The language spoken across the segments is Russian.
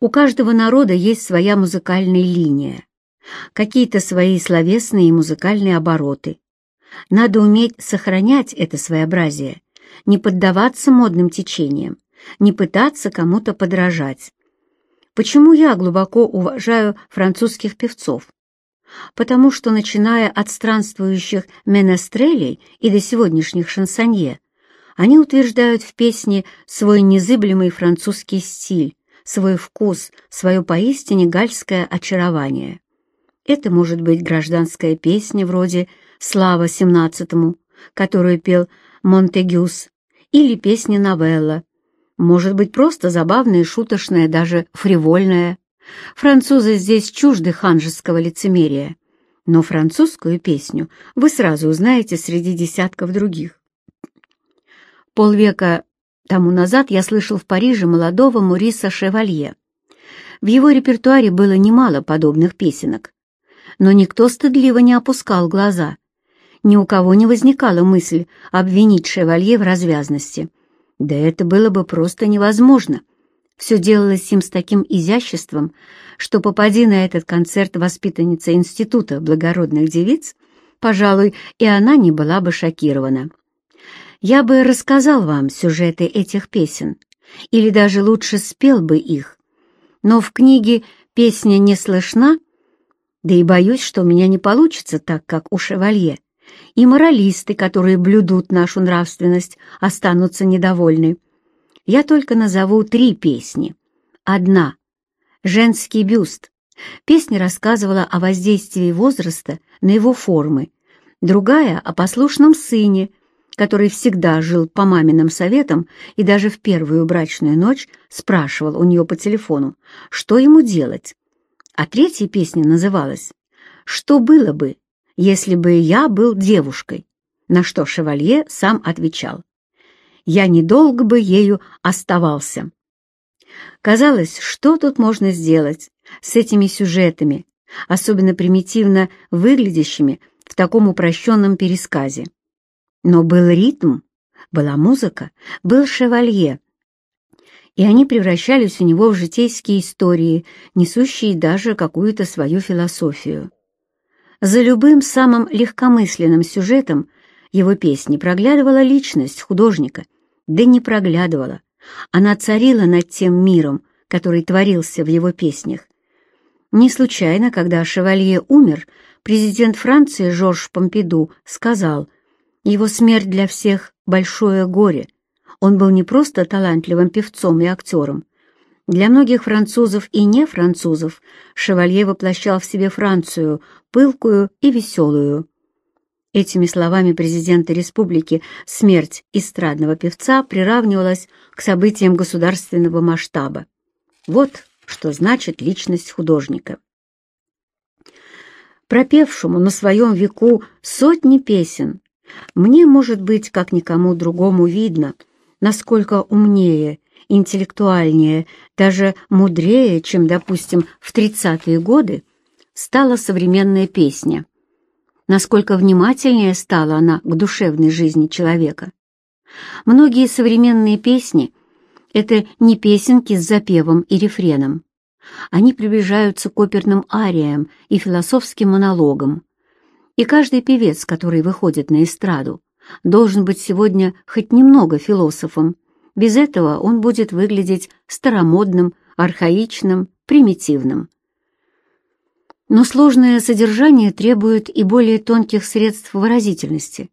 У каждого народа есть своя музыкальная линия, какие-то свои словесные и музыкальные обороты. Надо уметь сохранять это своеобразие, не поддаваться модным течениям, не пытаться кому-то подражать. Почему я глубоко уважаю французских певцов? Потому что, начиная от странствующих менестрелей и до сегодняшних шансонье, они утверждают в песне свой незыблемый французский стиль, свой вкус, свое поистине гальское очарование. Это может быть гражданская песня вроде «Слава семнадцатому», которую пел Монтегюс, или песня-новелла, может быть просто забавная, шуточная, даже фривольная. Французы здесь чужды ханжеского лицемерия, но французскую песню вы сразу узнаете среди десятков других. Полвека тому назад я слышал в Париже молодого Муриса Шевалье. В его репертуаре было немало подобных песенок, но никто стыдливо не опускал глаза. Ни у кого не возникала мысль обвинить Шевалье в развязности. Да это было бы просто невозможно. Все делалось им с таким изяществом, что, попади на этот концерт воспитанница Института благородных девиц, пожалуй, и она не была бы шокирована. Я бы рассказал вам сюжеты этих песен, или даже лучше спел бы их, но в книге «Песня не слышна» Да и боюсь, что у меня не получится так, как у шевалье. И моралисты, которые блюдут нашу нравственность, останутся недовольны. Я только назову три песни. Одна — «Женский бюст». Песня рассказывала о воздействии возраста на его формы. Другая — о послушном сыне, который всегда жил по маминым советам и даже в первую брачную ночь спрашивал у нее по телефону, что ему делать а третья песня называлась «Что было бы, если бы я был девушкой?» На что шевалье сам отвечал «Я недолго бы ею оставался». Казалось, что тут можно сделать с этими сюжетами, особенно примитивно выглядящими в таком упрощенном пересказе. Но был ритм, была музыка, был шевалье, и они превращались у него в житейские истории, несущие даже какую-то свою философию. За любым самым легкомысленным сюжетом его песни проглядывала личность художника, да не проглядывала. Она царила над тем миром, который творился в его песнях. Не случайно, когда Шевалье умер, президент Франции Жорж Помпиду сказал, «Его смерть для всех — большое горе», он был не просто талантливым певцом и актером. Для многих французов и не французов Шевалье воплощал в себе Францию, пылкую и веселую. Этими словами президента республики смерть эстрадного певца приравнивалась к событиям государственного масштаба. Вот что значит личность художника. Пропевшему на своем веку сотни песен, мне, может быть, как никому другому видно — насколько умнее, интеллектуальнее, даже мудрее, чем, допустим, в 30-е годы, стала современная песня. Насколько внимательнее стала она к душевной жизни человека. Многие современные песни — это не песенки с запевом и рефреном. Они приближаются к оперным ариям и философским монологам. И каждый певец, который выходит на эстраду, должен быть сегодня хоть немного философом. Без этого он будет выглядеть старомодным, архаичным, примитивным. Но сложное содержание требует и более тонких средств выразительности.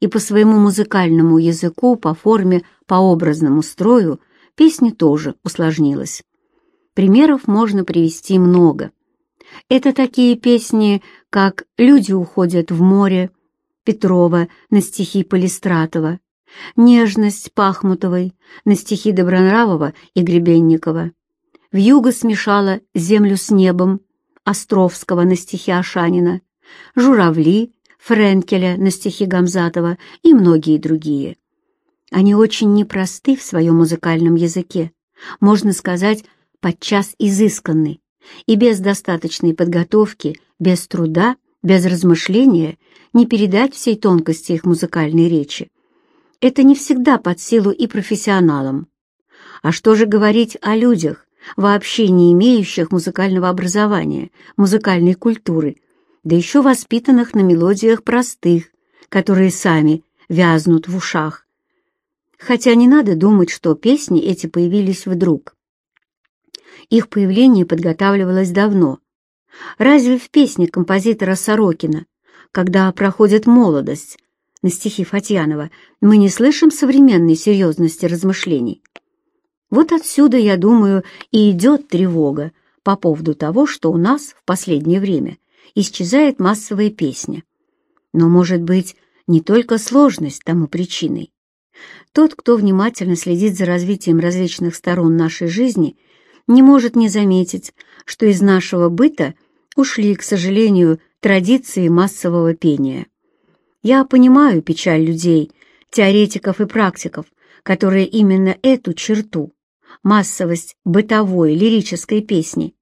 И по своему музыкальному языку, по форме, по образному строю песня тоже усложнилась. Примеров можно привести много. Это такие песни, как «Люди уходят в море», Петрова на стихи Полистратова, «Нежность» Пахмутовой на стихи Добронравова и Гребенникова. Вьюга смешала землю с небом Островского на стихи Ашанина, «Журавли» Френкеля на стихи Гамзатова и многие другие. Они очень непросты в своем музыкальном языке, можно сказать, подчас изысканны, и без достаточной подготовки, без труда, без размышления не передать всей тонкости их музыкальной речи. Это не всегда под силу и профессионалам. А что же говорить о людях, вообще не имеющих музыкального образования, музыкальной культуры, да еще воспитанных на мелодиях простых, которые сами вязнут в ушах. Хотя не надо думать, что песни эти появились вдруг. Их появление подготавливалось давно. Разве в песне композитора Сорокина, когда проходит молодость, на стихи Фатьянова, мы не слышим современной серьезности размышлений? Вот отсюда, я думаю, и идет тревога по поводу того, что у нас в последнее время исчезает массовая песня. Но, может быть, не только сложность тому причиной. Тот, кто внимательно следит за развитием различных сторон нашей жизни, не может не заметить, что из нашего быта ушли, к сожалению, традиции массового пения. Я понимаю печаль людей, теоретиков и практиков, которые именно эту черту, массовость бытовой лирической песни,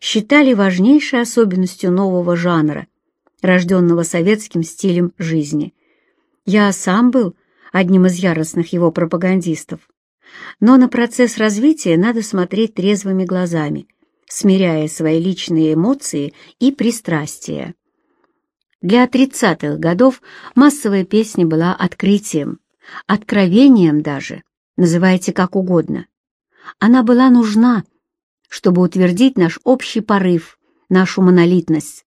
считали важнейшей особенностью нового жанра, рожденного советским стилем жизни. Я сам был одним из яростных его пропагандистов. Но на процесс развития надо смотреть трезвыми глазами, смиряя свои личные эмоции и пристрастия. Для 30-х годов массовая песня была открытием, откровением даже, называйте как угодно. Она была нужна, чтобы утвердить наш общий порыв, нашу монолитность.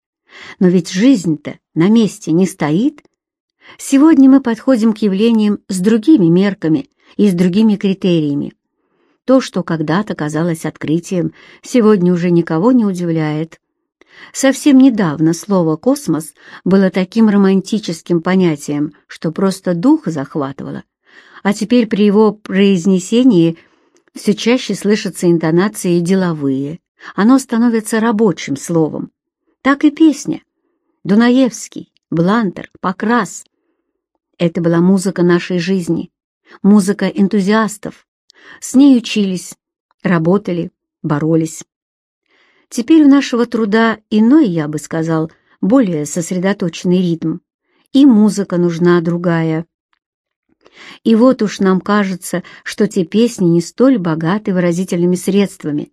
Но ведь жизнь-то на месте не стоит. Сегодня мы подходим к явлениям с другими мерками и с другими критериями. То, что когда-то казалось открытием, сегодня уже никого не удивляет. Совсем недавно слово «космос» было таким романтическим понятием, что просто дух захватывало. А теперь при его произнесении все чаще слышатся интонации деловые. Оно становится рабочим словом. Так и песня. Дунаевский, Блантер, Покрас. Это была музыка нашей жизни, музыка энтузиастов. С ней учились, работали, боролись. Теперь у нашего труда иной, я бы сказал, более сосредоточенный ритм, и музыка нужна другая. И вот уж нам кажется, что те песни не столь богаты выразительными средствами,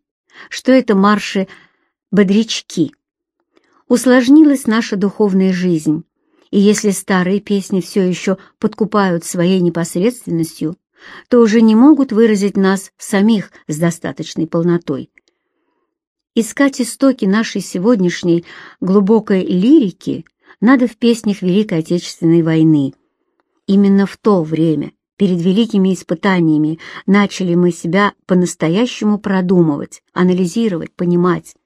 что это марши-бодрячки. Усложнилась наша духовная жизнь, и если старые песни все еще подкупают своей непосредственностью, то уже не могут выразить нас самих с достаточной полнотой. Искать истоки нашей сегодняшней глубокой лирики надо в песнях Великой Отечественной войны. Именно в то время, перед великими испытаниями, начали мы себя по-настоящему продумывать, анализировать, понимать.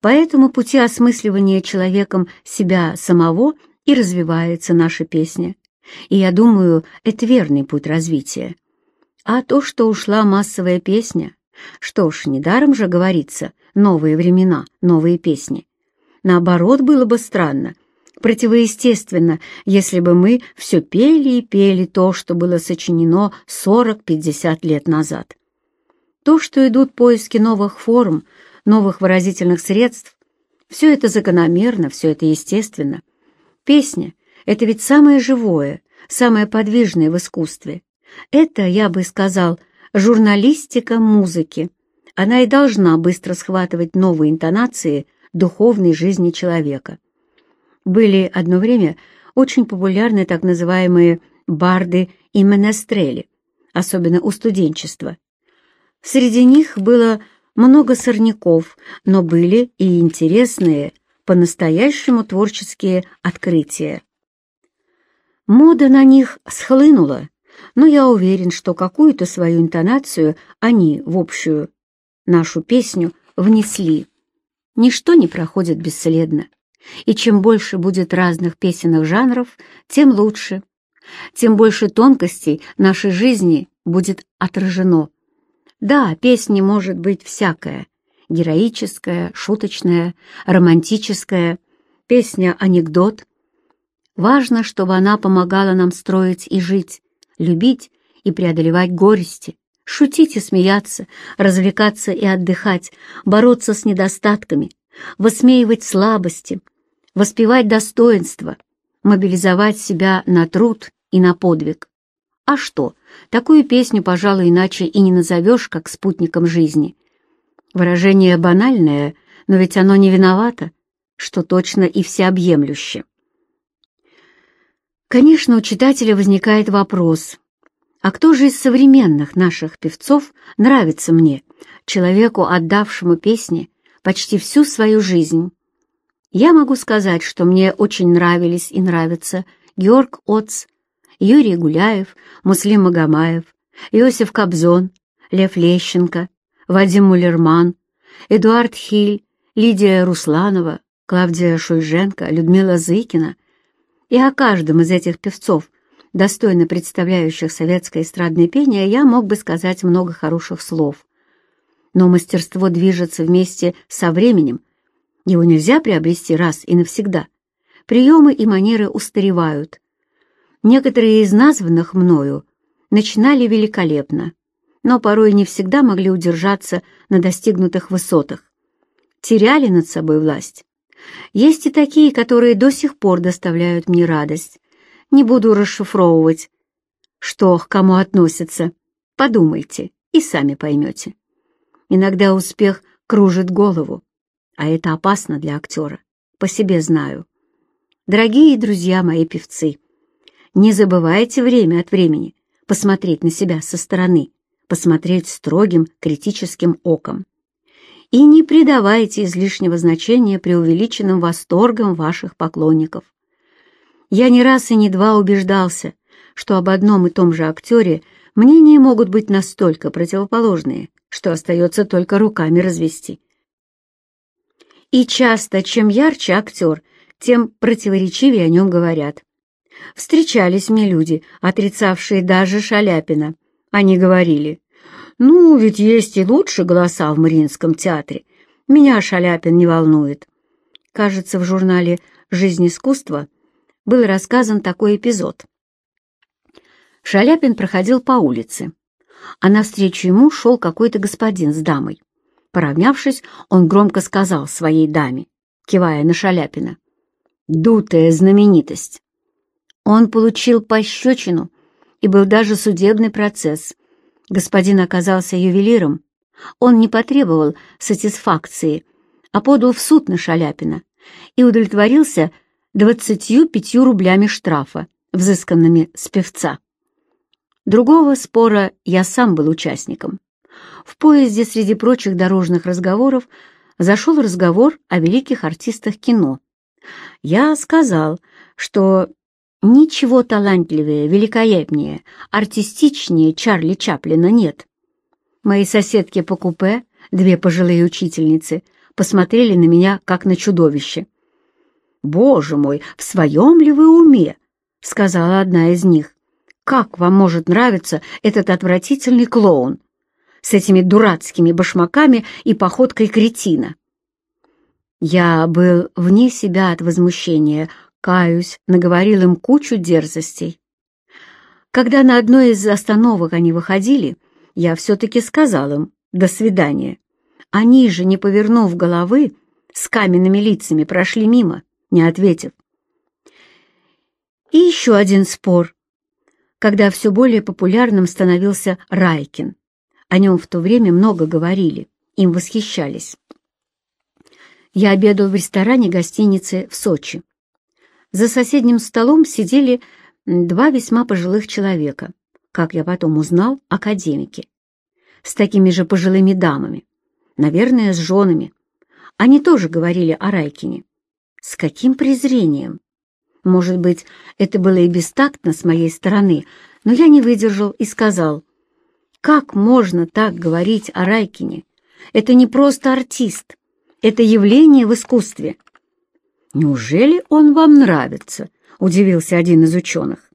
По этому пути осмысливания человеком себя самого и развивается наша песня. И я думаю, это верный путь развития. А то, что ушла массовая песня, что ж, недаром же говорится «новые времена, новые песни». Наоборот, было бы странно, противоестественно, если бы мы все пели и пели то, что было сочинено 40-50 лет назад. То, что идут поиски новых форм, новых выразительных средств, все это закономерно, все это естественно. Песня — это ведь самое живое, самое подвижное в искусстве. Это, я бы сказал, журналистика музыки. Она и должна быстро схватывать новые интонации духовной жизни человека. Были одно время очень популярны так называемые барды и менестрели, особенно у студенчества. Среди них было много сорняков, но были и интересные, по-настоящему творческие открытия. Мода на них схлынула, но я уверен, что какую-то свою интонацию они в общую нашу песню внесли. Ничто не проходит бесследно, и чем больше будет разных песенных жанров, тем лучше, тем больше тонкостей нашей жизни будет отражено. Да, песни может быть всякая, героическая, шуточная, романтическая, песня-анекдот. Важно, чтобы она помогала нам строить и жить, любить и преодолевать горести, шутить и смеяться, развлекаться и отдыхать, бороться с недостатками, высмеивать слабости, воспевать достоинства, мобилизовать себя на труд и на подвиг. А что, такую песню, пожалуй, иначе и не назовешь, как спутником жизни. Выражение банальное, но ведь оно не виновато, что точно и всеобъемлюще. Конечно, у читателя возникает вопрос, а кто же из современных наших певцов нравится мне, человеку, отдавшему песне почти всю свою жизнь? Я могу сказать, что мне очень нравились и нравятся Георг Оц, Юрий Гуляев, Муслим Магомаев, Иосиф Кобзон, Лев Лещенко, Вадим Мулерман, Эдуард Хиль, Лидия Русланова, Клавдия Шульженко, Людмила Зыкина. И о каждом из этих певцов, достойно представляющих советское эстрадное пение, я мог бы сказать много хороших слов. Но мастерство движется вместе со временем, его нельзя приобрести раз и навсегда. Приемы и манеры устаревают. Некоторые из названных мною начинали великолепно, но порой не всегда могли удержаться на достигнутых высотах. Теряли над собой власть. Есть и такие, которые до сих пор доставляют мне радость. Не буду расшифровывать, что к кому относится. Подумайте и сами поймете. Иногда успех кружит голову, а это опасно для актера, по себе знаю. Дорогие друзья мои певцы, не забывайте время от времени посмотреть на себя со стороны, посмотреть строгим критическим оком. И не придавайте излишнего значения преувеличенным восторгам ваших поклонников. Я не раз и не два убеждался, что об одном и том же актере мнения могут быть настолько противоположные, что остается только руками развести. И часто, чем ярче актер, тем противоречивее о нем говорят. Встречались мне люди, отрицавшие даже Шаляпина. Они говорили, «Ну, ведь есть и лучшие голоса в Мариинском театре. Меня Шаляпин не волнует». Кажется, в журнале «Жизнь искусства» был рассказан такой эпизод. Шаляпин проходил по улице, а навстречу ему шел какой-то господин с дамой. Поравнявшись, он громко сказал своей даме, кивая на Шаляпина, «Дутая знаменитость». Он получил пощечину, и был даже судебный процесс. Господин оказался ювелиром. Он не потребовал сатисфакции, а подал в суд на Шаляпина и удовлетворился двадцатью пятью рублями штрафа, взысканными с певца. Другого спора я сам был участником. В поезде среди прочих дорожных разговоров зашел разговор о великих артистах кино. Я сказал, что ничего талантливее, великолепнее, артистичнее Чарли Чаплина нет. Мои соседки по купе, две пожилые учительницы, посмотрели на меня, как на чудовище. «Боже мой, в своем ли вы уме?» — сказала одна из них. «Как вам может нравиться этот отвратительный клоун?» с этими дурацкими башмаками и походкой кретина. Я был вне себя от возмущения, каюсь, наговорил им кучу дерзостей. Когда на одной из остановок они выходили, я все-таки сказал им «до свидания». Они же, не повернув головы, с каменными лицами прошли мимо, не ответив. И еще один спор, когда все более популярным становился Райкин. О нем в то время много говорили, им восхищались. Я обедал в ресторане гостиницы в Сочи. За соседним столом сидели два весьма пожилых человека, как я потом узнал, академики, с такими же пожилыми дамами, наверное, с женами. Они тоже говорили о Райкине. С каким презрением! Может быть, это было и бестактно с моей стороны, но я не выдержал и сказал, как можно так говорить о Райкине? Это не просто артист, это явление в искусстве. Неужели он вам нравится? Удивился один из ученых.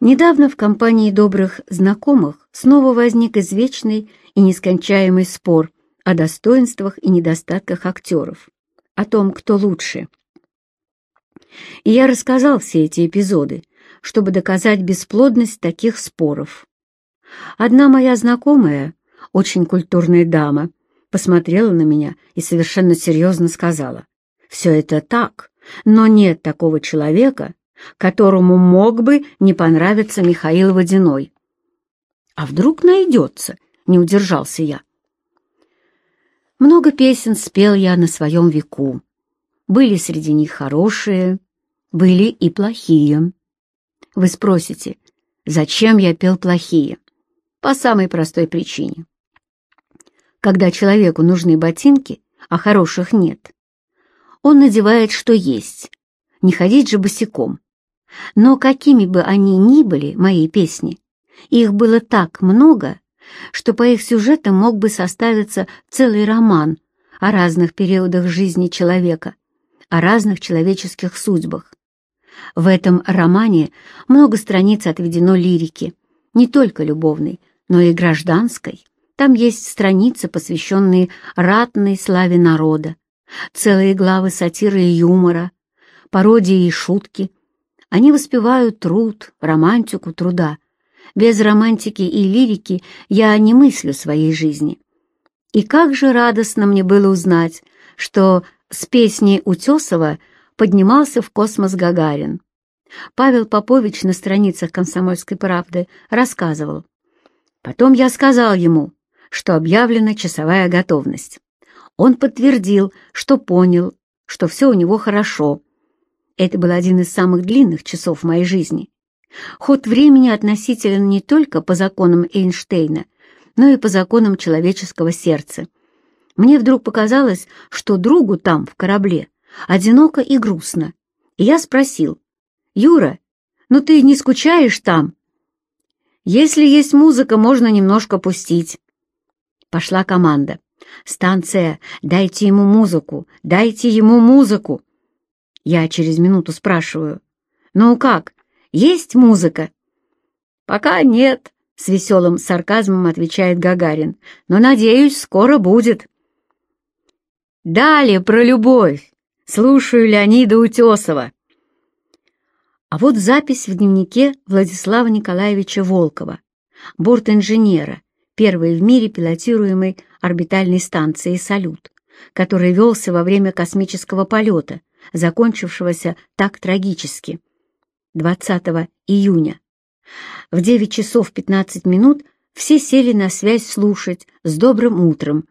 Недавно в компании добрых знакомых снова возник извечный и нескончаемый спор о достоинствах и недостатках актеров, о том, кто лучше. И я рассказал все эти эпизоды, чтобы доказать бесплодность таких споров. Одна моя знакомая, очень культурная дама, посмотрела на меня и совершенно серьезно сказала, «Все это так, но нет такого человека, которому мог бы не понравиться Михаил Водяной». «А вдруг найдется?» — не удержался я. Много песен спел я на своем веку. Были среди них хорошие, были и плохие. Вы спросите, зачем я пел плохие? По самой простой причине. Когда человеку нужны ботинки, а хороших нет, он надевает что есть, не ходить же босиком. Но какими бы они ни были, мои песни, их было так много, что по их сюжетам мог бы составиться целый роман о разных периодах жизни человека, о разных человеческих судьбах. В этом романе много страниц отведено лирике, не только любовной, но и гражданской. Там есть страницы, посвященные ратной славе народа, целые главы сатиры и юмора, пародии и шутки. Они воспевают труд, романтику труда, без романтики и лирики я не мыслю своей жизни. И как же радостно мне было узнать, что с песней Утесова поднимался в космос Гагарин. Павел Попович на страницах «Комсомольской правды» рассказывал. Потом я сказал ему, что объявлена часовая готовность. Он подтвердил, что понял, что все у него хорошо. Это был один из самых длинных часов в моей жизни. Ход времени относителен не только по законам Эйнштейна, но и по законам человеческого сердца. Мне вдруг показалось, что другу там, в корабле, одиноко и грустно. И я спросил, «Юра, ну ты не скучаешь там?» «Если есть музыка, можно немножко пустить». Пошла команда. «Станция, дайте ему музыку, дайте ему музыку!» Я через минуту спрашиваю, «Ну как, есть музыка?» «Пока нет», — с веселым сарказмом отвечает Гагарин. «Но, надеюсь, скоро будет». Далее про любовь. Слушаю Леонида Утесова. А вот запись в дневнике Владислава Николаевича Волкова, борт-инженера, первой в мире пилотируемой орбитальной станции «Салют», который велся во время космического полета, закончившегося так трагически. 20 июня. В 9 часов 15 минут все сели на связь слушать «С добрым утром»,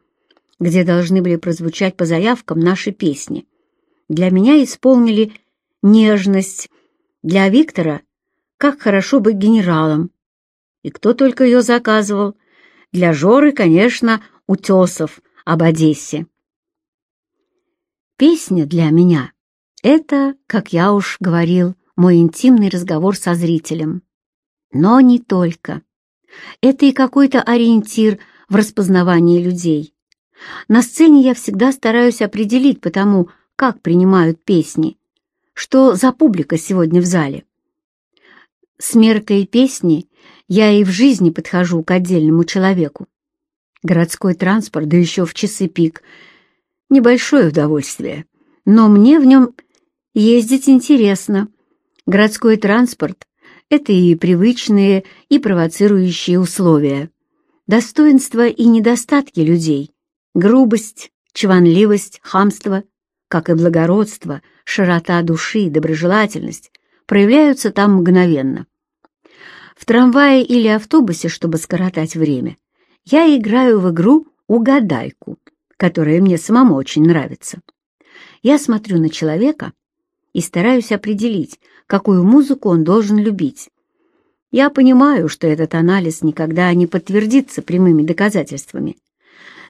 где должны были прозвучать по заявкам наши песни. Для меня исполнили «Нежность», для Виктора «Как хорошо быть генералом». И кто только ее заказывал. Для Жоры, конечно, Утесов об Одессе. Песня для меня — это, как я уж говорил, мой интимный разговор со зрителем. Но не только. Это и какой-то ориентир в распознавании людей. На сцене я всегда стараюсь определить потому, как принимают песни, что за публика сегодня в зале. С меркой песни я и в жизни подхожу к отдельному человеку. Городской транспорт, да еще в часы пик — небольшое удовольствие, но мне в нем ездить интересно — Городской транспорт — это и привычные, и провоцирующие условия. Достоинства и недостатки людей, грубость, чванливость, хамство, как и благородство, широта души, доброжелательность проявляются там мгновенно. В трамвае или автобусе, чтобы скоротать время, я играю в игру «Угадайку», которая мне самому очень нравится. Я смотрю на человека и стараюсь определить, какую музыку он должен любить. Я понимаю, что этот анализ никогда не подтвердится прямыми доказательствами.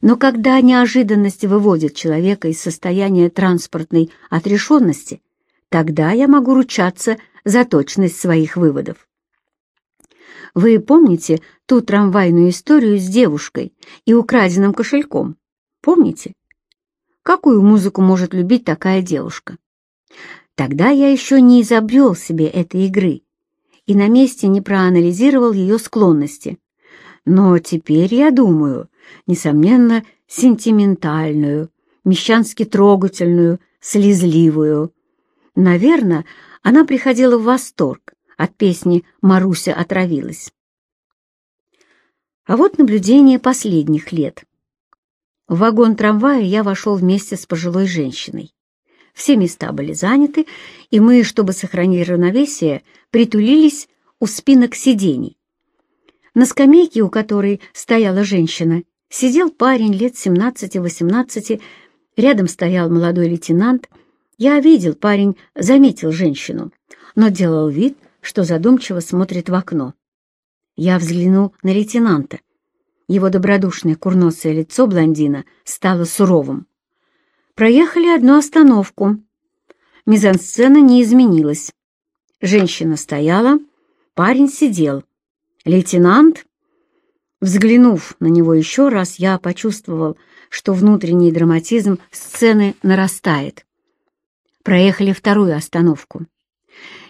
Но когда неожиданность выводит человека из состояния транспортной отрешенности, тогда я могу ручаться за точность своих выводов. Вы помните ту трамвайную историю с девушкой и украденным кошельком? Помните? Какую музыку может любить такая девушка? Тогда я еще не изобрел себе этой игры и на месте не проанализировал ее склонности. Но теперь я думаю, несомненно, сентиментальную, мещански трогательную, слезливую. Наверное, она приходила в восторг от песни «Маруся отравилась». А вот наблюдение последних лет. В вагон трамвая я вошел вместе с пожилой женщиной. Все места были заняты, и мы, чтобы сохранить равновесие, притулились у спинок сидений. На скамейке, у которой стояла женщина, Сидел парень лет 17-18, рядом стоял молодой лейтенант. Я видел, парень заметил женщину, но делал вид, что задумчиво смотрит в окно. Я взглянул на лейтенанта. Его добродушное курносое лицо блондина стало суровым. Проехали одну остановку. Мизансцена не изменилась. Женщина стояла, парень сидел. Лейтенант... Взглянув на него еще раз, я почувствовал, что внутренний драматизм сцены нарастает. Проехали вторую остановку.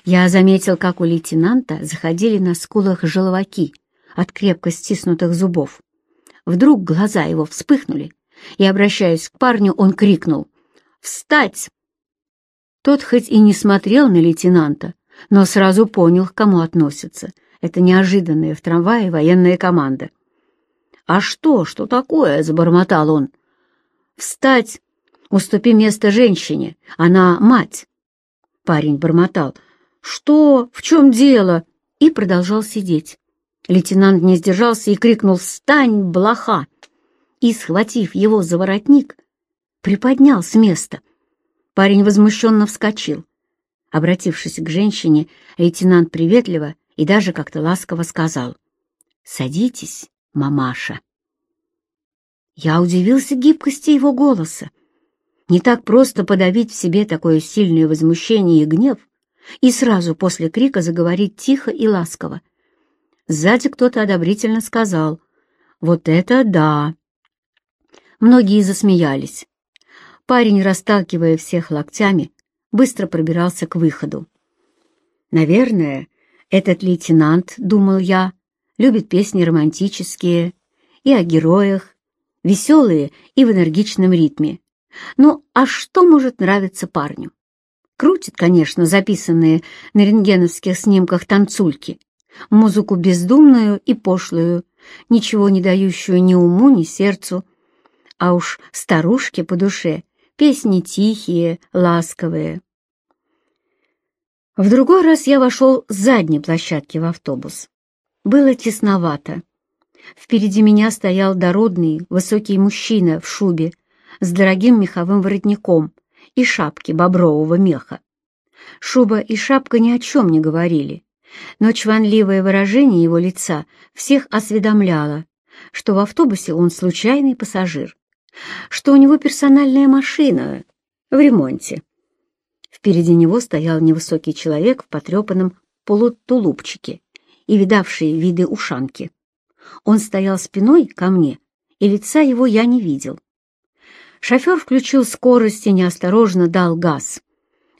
Я заметил, как у лейтенанта заходили на скулах желваки от крепко стиснутых зубов. Вдруг глаза его вспыхнули, и, обращаясь к парню, он крикнул «Встать!». Тот хоть и не смотрел на лейтенанта, но сразу понял, к кому относится. Это неожиданная в трамвае военная команда. «А что? Что такое?» — забормотал он. «Встать! Уступи место женщине. Она мать!» Парень бормотал. «Что? В чем дело?» и продолжал сидеть. Лейтенант не сдержался и крикнул «Встань, блоха!» и, схватив его за воротник, приподнял с места. Парень возмущенно вскочил. Обратившись к женщине, лейтенант приветливо и даже как-то ласково сказал «Садитесь, мамаша». Я удивился гибкости его голоса. Не так просто подавить в себе такое сильное возмущение и гнев и сразу после крика заговорить тихо и ласково. Сзади кто-то одобрительно сказал «Вот это да!». Многие засмеялись. Парень, расталкивая всех локтями, быстро пробирался к выходу. «Наверное, этот лейтенант, — думал я, — любит песни романтические и о героях, веселые и в энергичном ритме. Ну, а что может нравиться парню? Крутит, конечно, записанные на рентгеновских снимках танцульки, музыку бездумную и пошлую, ничего не дающую ни уму, ни сердцу, а уж старушке по душе песни тихие, ласковые. В другой раз я вошел с задней площадки в автобус. Было тесновато. Впереди меня стоял дородный, высокий мужчина в шубе с дорогим меховым воротником и шапке бобрового меха. Шуба и шапка ни о чем не говорили, но чванливое выражение его лица всех осведомляло, что в автобусе он случайный пассажир, что у него персональная машина в ремонте. Впереди него стоял невысокий человек в потрепанном полутулупчике и видавшие виды ушанки. Он стоял спиной ко мне, и лица его я не видел. Шофер включил скорость и неосторожно дал газ.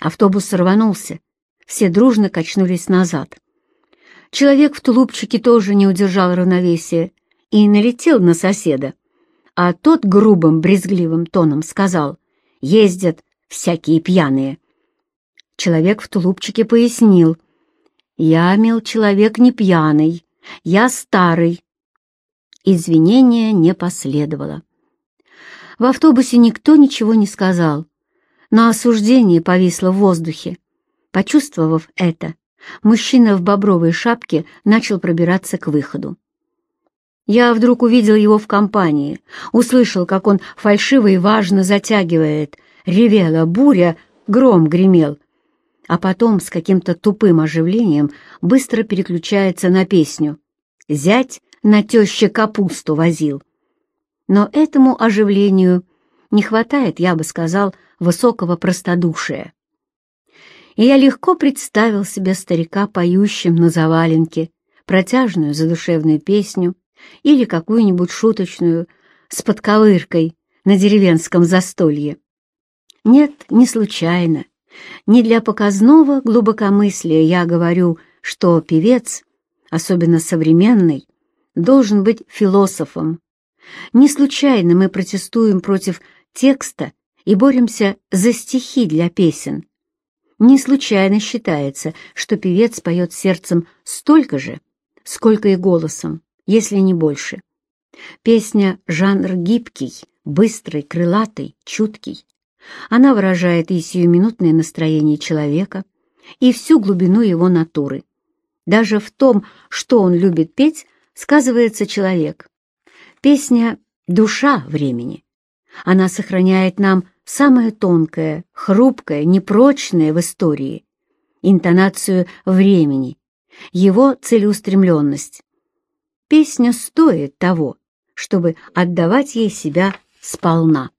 Автобус рванулся, все дружно качнулись назад. Человек в тулупчике тоже не удержал равновесия и налетел на соседа, а тот грубым, брезгливым тоном сказал «Ездят всякие пьяные». Человек в тулупчике пояснил «Я, мил человек, не пьяный, я старый». Извинения не последовало. В автобусе никто ничего не сказал, но осуждение повисло в воздухе. Почувствовав это, мужчина в бобровой шапке начал пробираться к выходу. Я вдруг увидел его в компании, услышал, как он фальшиво и важно затягивает. Ревела буря, гром гремел. А потом с каким-то тупым оживлением быстро переключается на песню. «Зять на теще капусту возил». Но этому оживлению не хватает, я бы сказал, высокого простодушия и я легко представил себе старика, поющим на заваленке, протяжную задушевную песню или какую-нибудь шуточную с подковыркой на деревенском застолье. Нет, не случайно, не для показного глубокомыслия я говорю, что певец, особенно современный, должен быть философом. Не случайно мы протестуем против текста и боремся за стихи для песен. Не случайно считается, что певец поет сердцем столько же, сколько и голосом, если не больше. Песня — жанр гибкий, быстрый, крылатый, чуткий. Она выражает и сиюминутное настроение человека, и всю глубину его натуры. Даже в том, что он любит петь, сказывается человек. Песня душа времени. Она сохраняет нам самое тонкое, хрупкое, непрочное в истории — интонацию времени, его целеустремленность. Песня стоит того, чтобы отдавать ей себя сполна.